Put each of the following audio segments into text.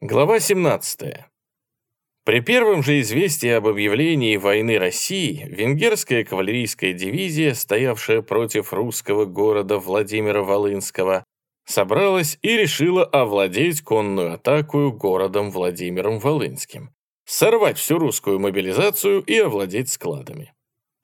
Глава 17. При первом же известии об объявлении войны России венгерская кавалерийская дивизия, стоявшая против русского города Владимира Волынского, собралась и решила овладеть конную атаку городом Владимиром Волынским, сорвать всю русскую мобилизацию и овладеть складами.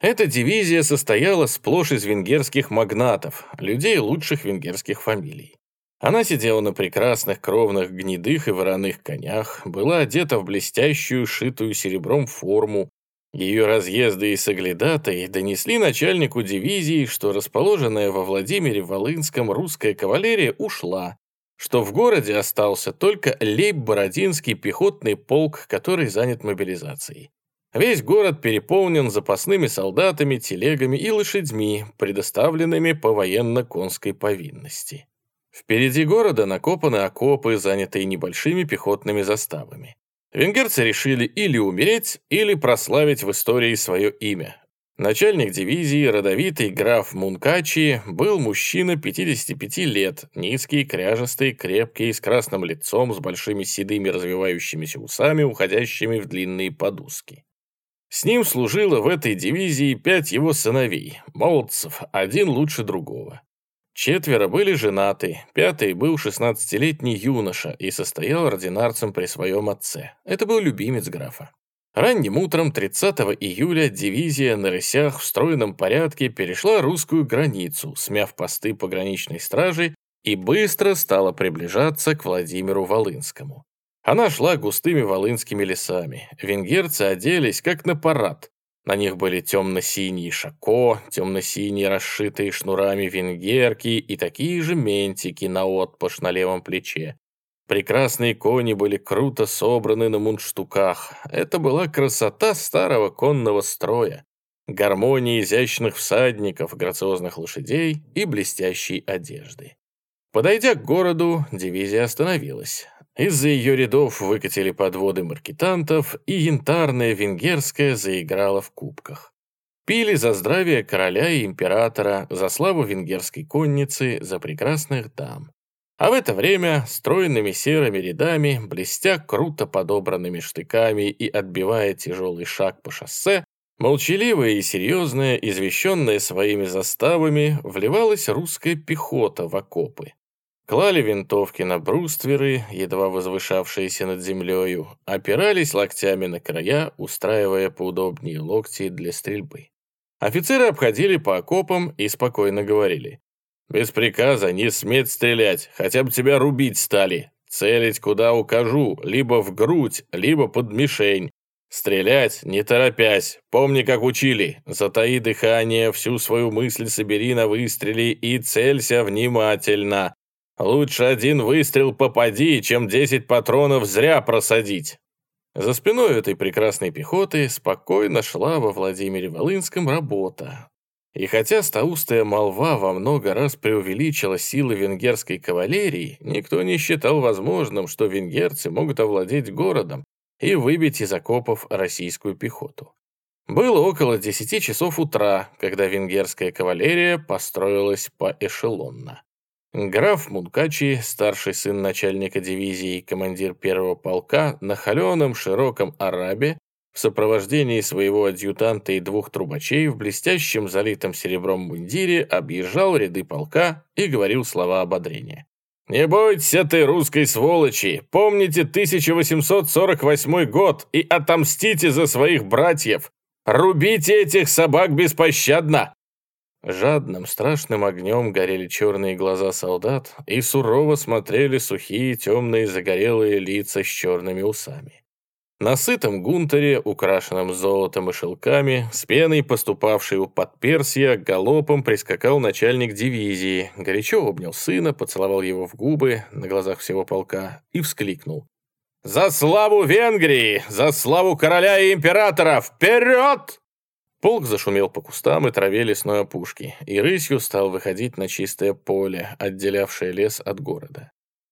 Эта дивизия состояла сплошь из венгерских магнатов, людей лучших венгерских фамилий. Она сидела на прекрасных кровных гнедых и вороных конях, была одета в блестящую, шитую серебром форму. Ее разъезды и соглядатые донесли начальнику дивизии, что расположенная во Владимире Волынском русская кавалерия ушла, что в городе остался только Лейб-Бородинский пехотный полк, который занят мобилизацией. Весь город переполнен запасными солдатами, телегами и лошадьми, предоставленными по военно-конской повинности. Впереди города накопаны окопы, занятые небольшими пехотными заставами. Венгерцы решили или умереть, или прославить в истории свое имя. Начальник дивизии, родовитый граф Мункачи, был мужчина 55 лет, низкий, кряжестый, крепкий, с красным лицом, с большими седыми развивающимися усами, уходящими в длинные подушки. С ним служило в этой дивизии пять его сыновей, молодцев, один лучше другого. Четверо были женаты, пятый был 16-летний юноша и состоял ординарцем при своем отце. Это был любимец графа. Ранним утром 30 июля дивизия на рысях в стройном порядке перешла русскую границу, смяв посты пограничной стражи и быстро стала приближаться к Владимиру Волынскому. Она шла густыми волынскими лесами. Венгерцы оделись как на парад. На них были темно-синие шако, темно-синие расшитые шнурами венгерки и такие же ментики на отпаш на левом плече. Прекрасные кони были круто собраны на мундштуках. Это была красота старого конного строя, гармония изящных всадников, грациозных лошадей и блестящей одежды. Подойдя к городу, дивизия остановилась. Из-за ее рядов выкатили подводы маркетантов, и янтарная венгерская заиграла в кубках. Пили за здравие короля и императора, за славу венгерской конницы, за прекрасных дам. А в это время, стройными серыми рядами, блестя круто подобранными штыками и отбивая тяжелый шаг по шоссе, молчаливая и серьезная, извещенная своими заставами, вливалась русская пехота в окопы. Клали винтовки на брустверы, едва возвышавшиеся над землею, опирались локтями на края, устраивая поудобнее локти для стрельбы. Офицеры обходили по окопам и спокойно говорили. «Без приказа не сметь стрелять, хотя бы тебя рубить стали. Целить куда укажу, либо в грудь, либо под мишень. Стрелять, не торопясь, помни, как учили. Затаи дыхание, всю свою мысль собери на выстреле и целься внимательно. Лучше один выстрел попади, чем десять патронов зря просадить. За спиной этой прекрасной пехоты спокойно шла во Владимире Волынском работа. И хотя стаустая молва во много раз преувеличила силы венгерской кавалерии, никто не считал возможным, что венгерцы могут овладеть городом и выбить из окопов российскую пехоту. Было около 10 часов утра, когда венгерская кавалерия построилась поэшелонно. Граф Мункачи, старший сын начальника дивизии и командир первого полка, на холеном широком арабе, в сопровождении своего адъютанта и двух трубачей в блестящем залитом серебром мундире объезжал ряды полка и говорил слова ободрения. «Не бойтесь этой русской сволочи! Помните 1848 год и отомстите за своих братьев! Рубите этих собак беспощадно! Жадным, страшным огнем горели черные глаза солдат и сурово смотрели сухие, темные, загорелые лица с черными усами. На сытом гунтере, украшенном золотом и шелками, с пеной, поступавшей у подперсья, галопом прискакал начальник дивизии, горячо обнял сына, поцеловал его в губы на глазах всего полка и вскликнул. «За славу Венгрии! За славу короля и императора! Вперед!» Полк зашумел по кустам и траве лесной опушки, и рысью стал выходить на чистое поле, отделявшее лес от города.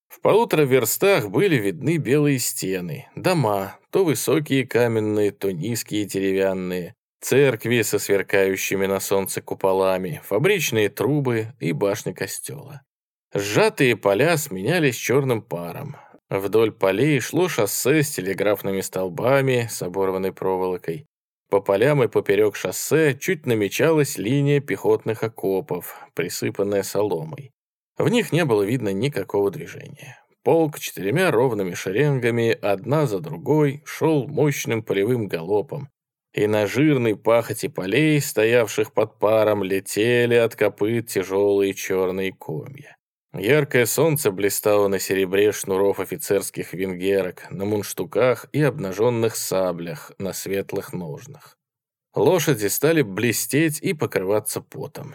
В полутора верстах были видны белые стены, дома, то высокие каменные, то низкие деревянные, церкви со сверкающими на солнце куполами, фабричные трубы и башни костела. Сжатые поля сменялись черным паром. Вдоль полей шло шоссе с телеграфными столбами с оборванной проволокой. По полям и поперек шоссе чуть намечалась линия пехотных окопов, присыпанная соломой. В них не было видно никакого движения. Полк четырьмя ровными шеренгами, одна за другой, шел мощным полевым галопом, и на жирной пахоте полей, стоявших под паром, летели от копыт тяжелые черные комья. Яркое солнце блистало на серебре шнуров офицерских венгерок, на мунштуках и обнаженных саблях на светлых ножнах. Лошади стали блестеть и покрываться потом.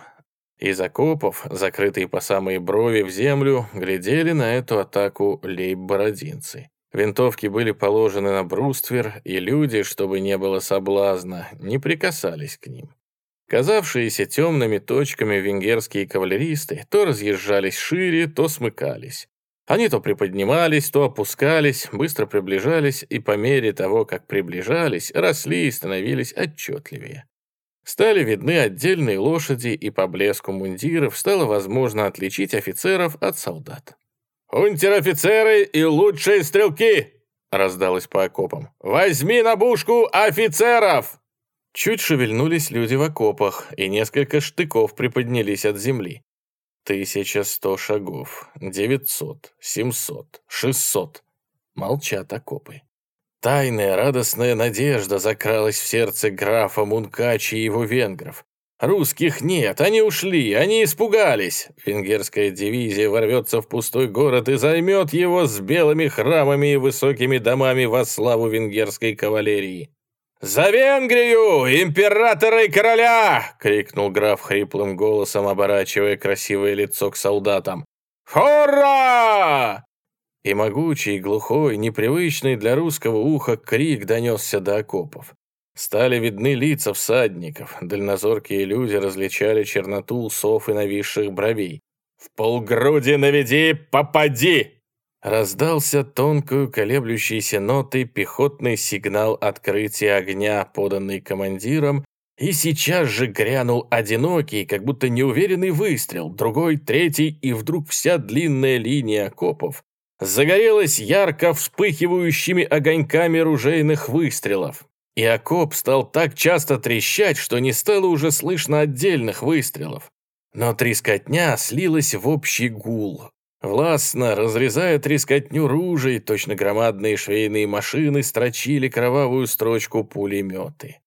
Из окопов, закрытые по самые брови в землю, глядели на эту атаку лейб-бородинцы. Винтовки были положены на бруствер, и люди, чтобы не было соблазна, не прикасались к ним. Казавшиеся темными точками венгерские кавалеристы то разъезжались шире, то смыкались. Они то приподнимались, то опускались, быстро приближались, и по мере того, как приближались, росли и становились отчетливее. Стали видны отдельные лошади, и по блеску мундиров стало возможно отличить офицеров от солдат. «Унтер-офицеры и лучшие стрелки!» раздалось по окопам. «Возьми на бушку офицеров!» Чуть шевельнулись люди в окопах, и несколько штыков приподнялись от земли. Тысяча сто шагов, девятьсот, семьсот, шестьсот. Молчат окопы. Тайная радостная надежда закралась в сердце графа Мункачи и его венгров. Русских нет, они ушли, они испугались. Венгерская дивизия ворвется в пустой город и займет его с белыми храмами и высокими домами во славу венгерской кавалерии. «За Венгрию! Императора и короля!» — крикнул граф хриплым голосом, оборачивая красивое лицо к солдатам. «Хора!» И могучий, глухой, непривычный для русского уха крик донесся до окопов. Стали видны лица всадников, дальнозоркие люди различали черноту усов и нависших бровей. «В полгруди наведи, попади!» Раздался тонкую колеблющейся ноты пехотный сигнал открытия огня, поданный командиром, и сейчас же грянул одинокий, как будто неуверенный выстрел, другой, третий, и вдруг вся длинная линия окопов загорелась ярко вспыхивающими огоньками ружейных выстрелов. И окоп стал так часто трещать, что не стало уже слышно отдельных выстрелов. Но трескотня слилась в общий гул, Властно, разрезая трескотню ружей, точно громадные швейные машины строчили кровавую строчку пулеметы.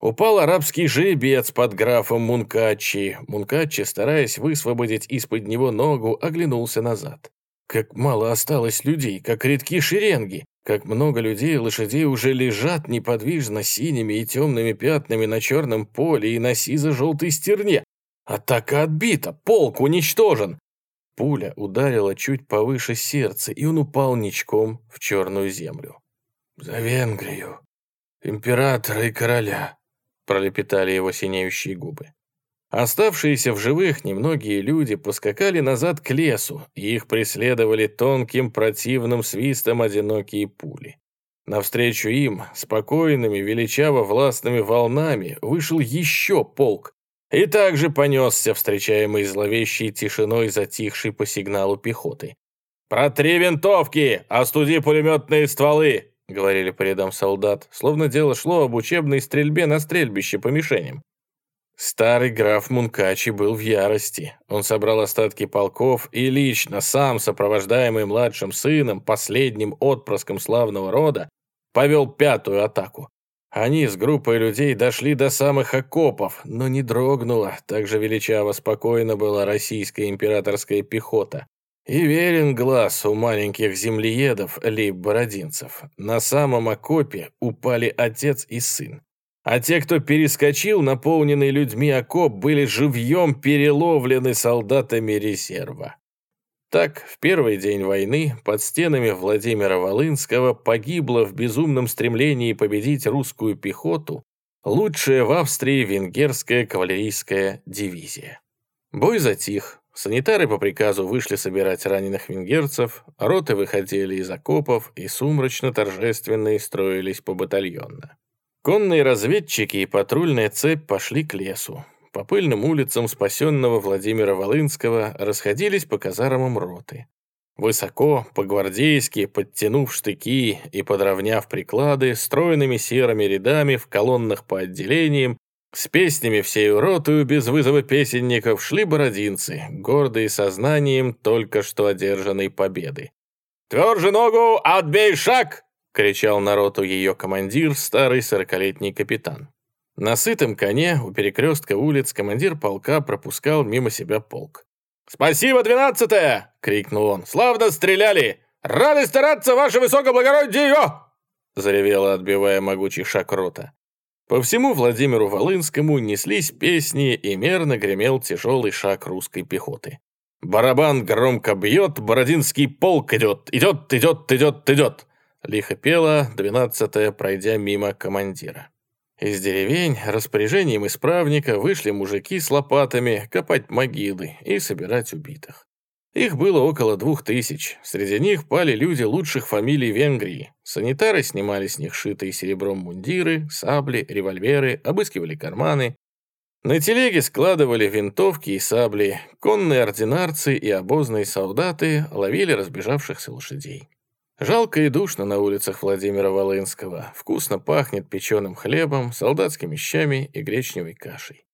Упал арабский жеребец под графом Мункачи. Мункачи, стараясь высвободить из-под него ногу, оглянулся назад. Как мало осталось людей, как редки шеренги, как много людей и лошадей уже лежат неподвижно синими и темными пятнами на черном поле и на сизо-желтой стерне. Атака отбита, полк уничтожен. Пуля ударила чуть повыше сердца, и он упал ничком в черную землю. «За Венгрию! Императора и короля!» пролепетали его синеющие губы. Оставшиеся в живых немногие люди поскакали назад к лесу, и их преследовали тонким противным свистом одинокие пули. Навстречу им, спокойными, величаво-властными волнами, вышел еще полк, и также понесся, встречаемый зловещей тишиной, затихшей по сигналу пехоты. «Протри винтовки! Остуди пулеметные стволы!» — говорили по рядам солдат, словно дело шло об учебной стрельбе на стрельбище по мишеням. Старый граф Мункачи был в ярости. Он собрал остатки полков и лично, сам сопровождаемый младшим сыном, последним отпрыском славного рода, повел пятую атаку. Они с группой людей дошли до самых окопов, но не дрогнула, так же величаво спокойно была российская императорская пехота. И верен глаз у маленьких землеедов, лейб-бородинцев. На самом окопе упали отец и сын. А те, кто перескочил наполненный людьми окоп, были живьем переловлены солдатами резерва. Так, в первый день войны под стенами Владимира Волынского погибла в безумном стремлении победить русскую пехоту лучшая в Австрии венгерская кавалерийская дивизия. Бой затих, санитары по приказу вышли собирать раненых венгерцев, роты выходили из окопов и сумрачно-торжественно строились по батальонно. Конные разведчики и патрульная цепь пошли к лесу. По пыльным улицам спасенного Владимира Волынского расходились по казармам роты. Высоко, по-гвардейски, подтянув штыки и подровняв приклады, стройными серыми рядами в колоннах по отделениям, с песнями всей ротою без вызова песенников шли бородинцы, гордые сознанием только что одержанной победы. «Тверже ногу, отбей шаг!» — кричал народу ее командир, старый сорокалетний капитан. На сытом коне у перекрестка улиц командир полка пропускал мимо себя полк. «Спасибо, двенадцатая!» — крикнул он. «Славно стреляли! Рады стараться, ваше высокоблагородие!» Заревела, отбивая могучий шаг рота. По всему Владимиру Волынскому неслись песни, и мерно гремел тяжелый шаг русской пехоты. «Барабан громко бьет, Бородинский полк идет, идет, идет, идет, идет!» Лихо пела, двенадцатая, пройдя мимо командира. Из деревень распоряжением исправника вышли мужики с лопатами копать могилы и собирать убитых. Их было около двух тысяч. Среди них пали люди лучших фамилий Венгрии. Санитары снимали с них шитые серебром мундиры, сабли, револьверы, обыскивали карманы. На телеге складывали винтовки и сабли. Конные ординарцы и обозные солдаты ловили разбежавшихся лошадей. Жалко и душно на улицах Владимира Волынского. Вкусно пахнет печеным хлебом, солдатскими щами и гречневой кашей.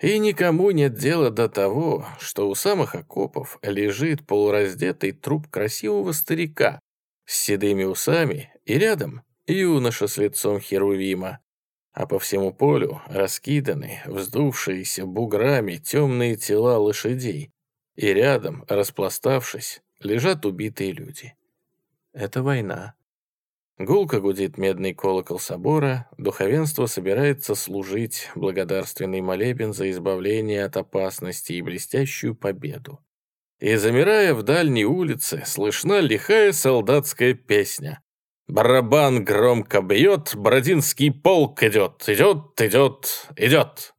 И никому нет дела до того, что у самых окопов лежит полураздетый труп красивого старика с седыми усами и рядом юноша с лицом Херувима. А по всему полю раскиданы, вздувшиеся буграми темные тела лошадей, и рядом, распластавшись, лежат убитые люди. Это война. Гулко гудит медный колокол собора, духовенство собирается служить благодарственный молебен за избавление от опасности и блестящую победу. И, замирая в дальней улице, слышна лихая солдатская песня. Барабан громко бьет, Бородинский полк идет, идет, идет, идет.